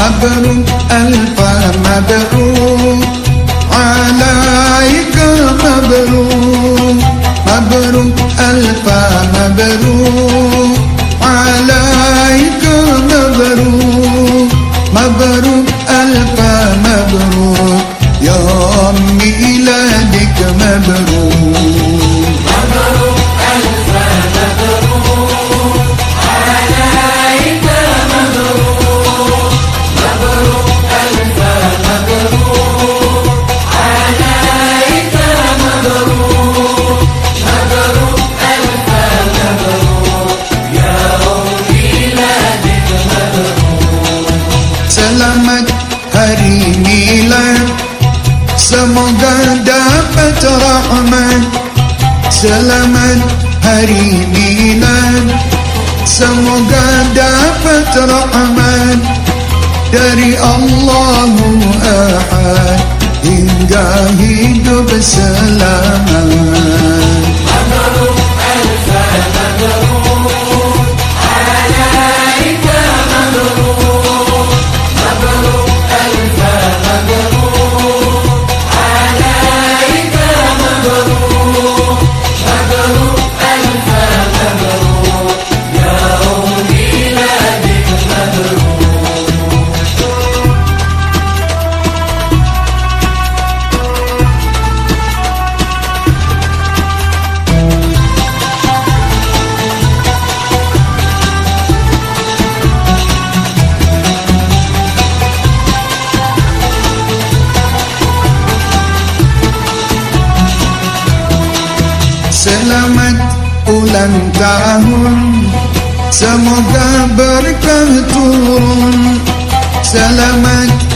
مبروك ألف مبروك عليك مبروك مبروك ألف مبروك عليك مبروك مبروك ألف مبروك يوم ميلادك مبروك مبروك Selamat hari milad Semoga dapat rahmat. Selamat hari milad Semoga dapat rahmat. Dari Allahu Selamat ulang tahun. Semoga berkah turun. Selamat